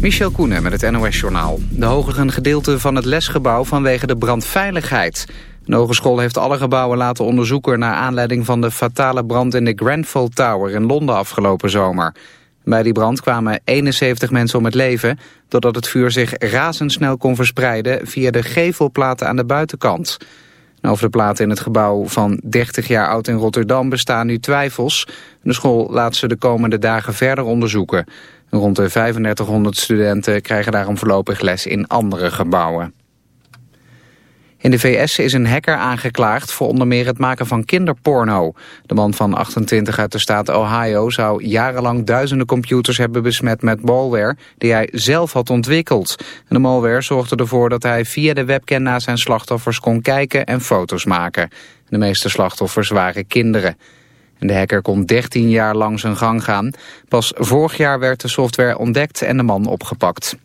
Michel Koenen met het NOS-journaal. De hoger een gedeelte van het lesgebouw vanwege de brandveiligheid. De hogeschool heeft alle gebouwen laten onderzoeken... naar aanleiding van de fatale brand in de Grenfell Tower in Londen afgelopen zomer. Bij die brand kwamen 71 mensen om het leven... doordat het vuur zich razendsnel kon verspreiden... via de gevelplaten aan de buitenkant... Over de platen in het gebouw van 30 jaar oud in Rotterdam bestaan nu twijfels. De school laat ze de komende dagen verder onderzoeken. Rond de 3500 studenten krijgen daarom voorlopig les in andere gebouwen. In de VS is een hacker aangeklaagd voor onder meer het maken van kinderporno. De man van 28 uit de staat Ohio zou jarenlang duizenden computers hebben besmet met malware die hij zelf had ontwikkeld. De malware zorgde ervoor dat hij via de webcam naar zijn slachtoffers kon kijken en foto's maken. De meeste slachtoffers waren kinderen. En de hacker kon 13 jaar lang zijn gang gaan. Pas vorig jaar werd de software ontdekt en de man opgepakt.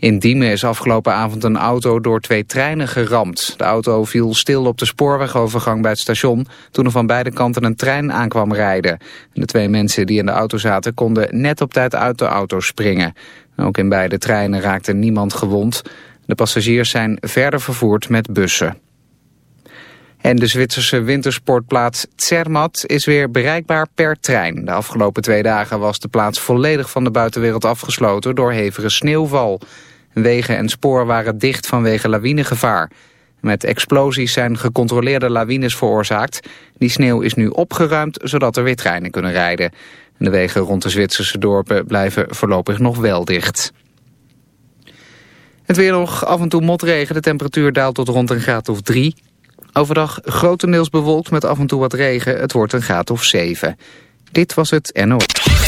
In Diemen is afgelopen avond een auto door twee treinen geramd. De auto viel stil op de spoorwegovergang bij het station... toen er van beide kanten een trein aankwam rijden. De twee mensen die in de auto zaten konden net op tijd uit de auto springen. Ook in beide treinen raakte niemand gewond. De passagiers zijn verder vervoerd met bussen. En de Zwitserse wintersportplaats Zermatt is weer bereikbaar per trein. De afgelopen twee dagen was de plaats volledig van de buitenwereld afgesloten door hevige sneeuwval. Wegen en spoor waren dicht vanwege lawinegevaar. Met explosies zijn gecontroleerde lawines veroorzaakt. Die sneeuw is nu opgeruimd, zodat er weer treinen kunnen rijden. De wegen rond de Zwitserse dorpen blijven voorlopig nog wel dicht. Het weer nog af en toe motregen. De temperatuur daalt tot rond een graad of drie. Overdag grotendeels bewolkt met af en toe wat regen. Het wordt een graad of zeven. Dit was het NO.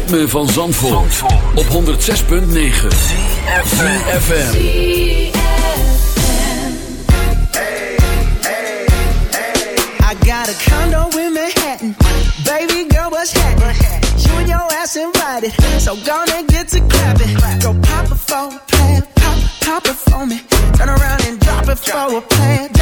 Van Zandvoort, op 106.9 CFFM I got a condo in Manhattan. Baby girl, what's happening? You and your ass invited. So gonna get to clapping. Go pop a phone, Pop, pop it for me. Turn around and drop it for a plan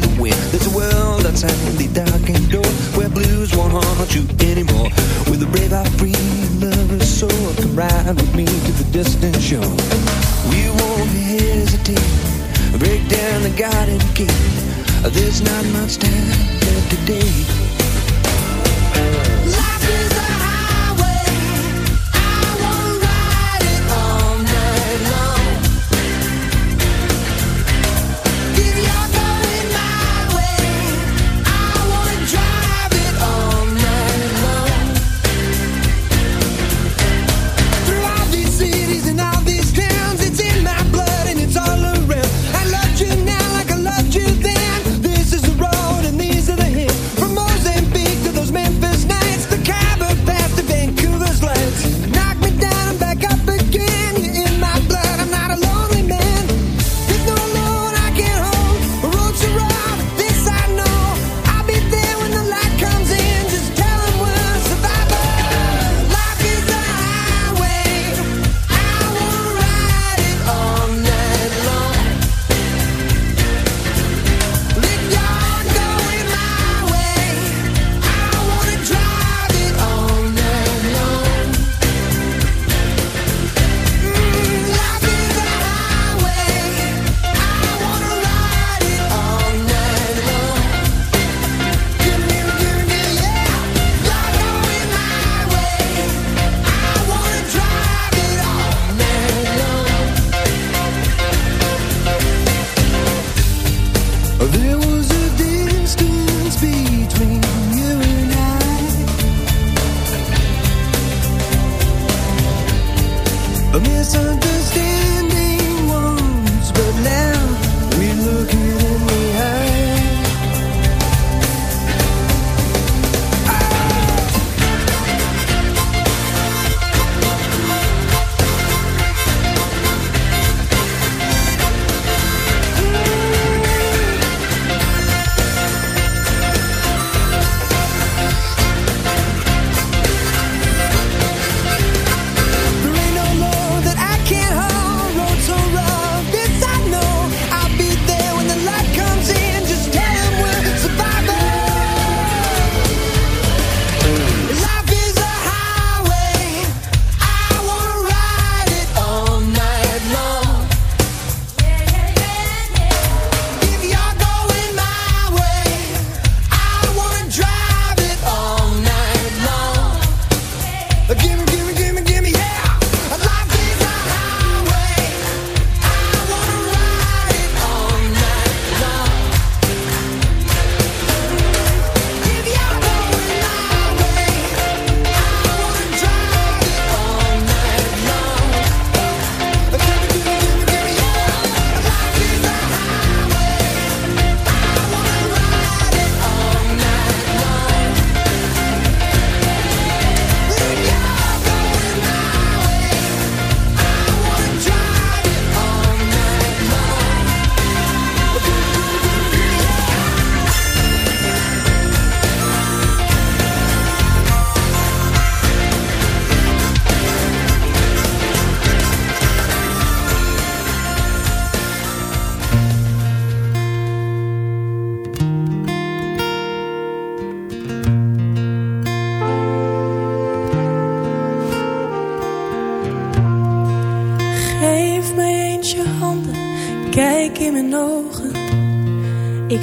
to There's a world outside the darkened door Where blues won't haunt you anymore. With a brave heart free lover's soul Come ride with me to the distant shore. We won't hesitate Break down the garden gate. There's not much time left today.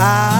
I.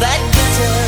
that glitter.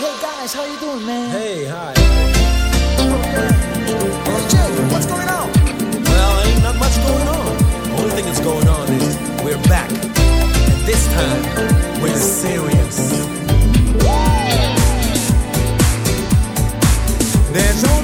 Hey guys, how you doing, man? Hey, hi. Well, Jay, what's going on? Well, ain't not much going on. Only thing that's going on is we're back, and this time we're serious. There's only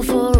For.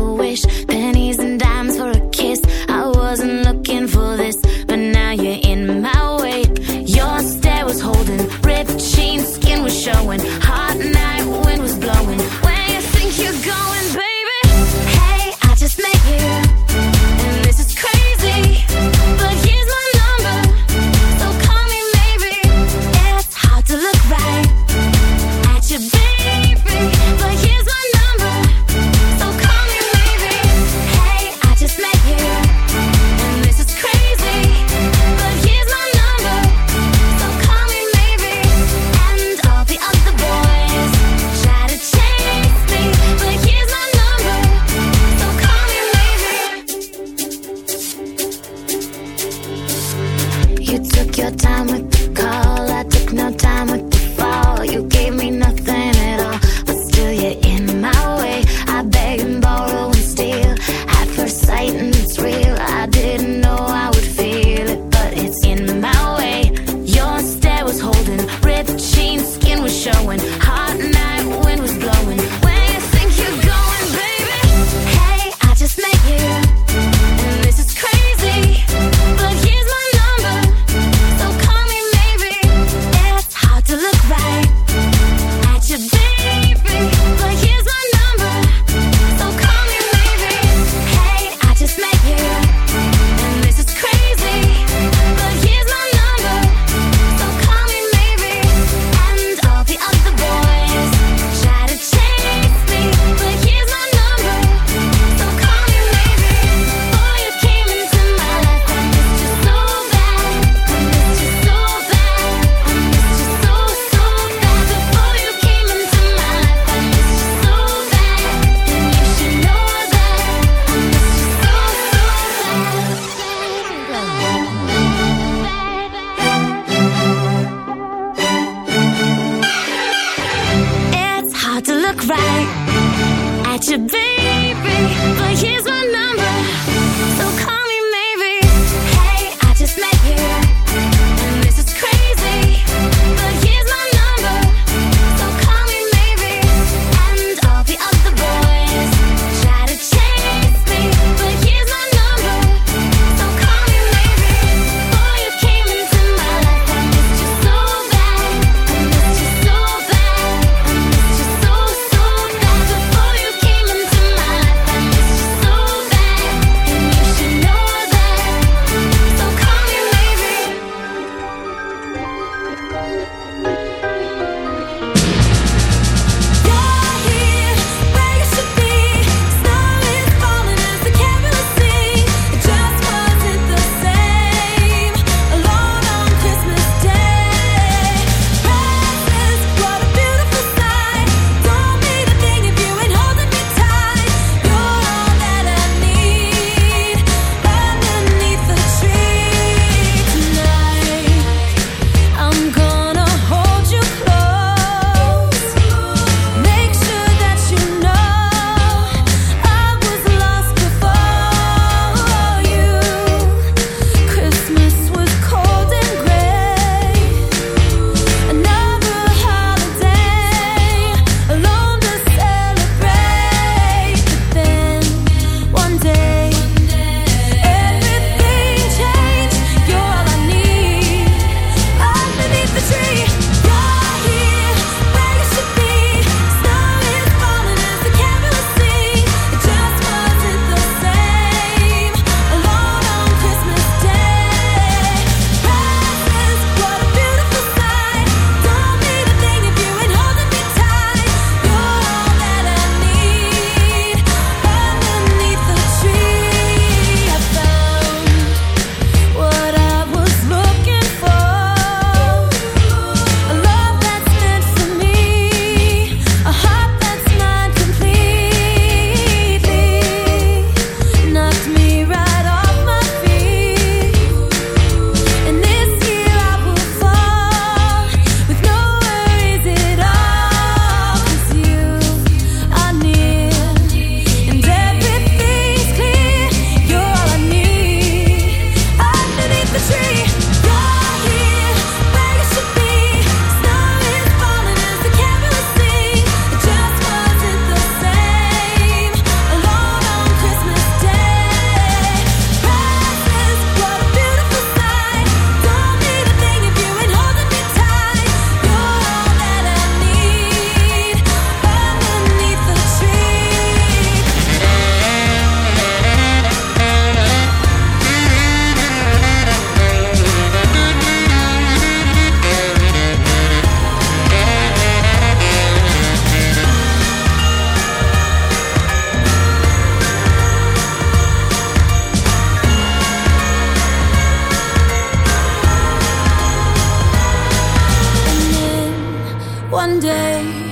One day,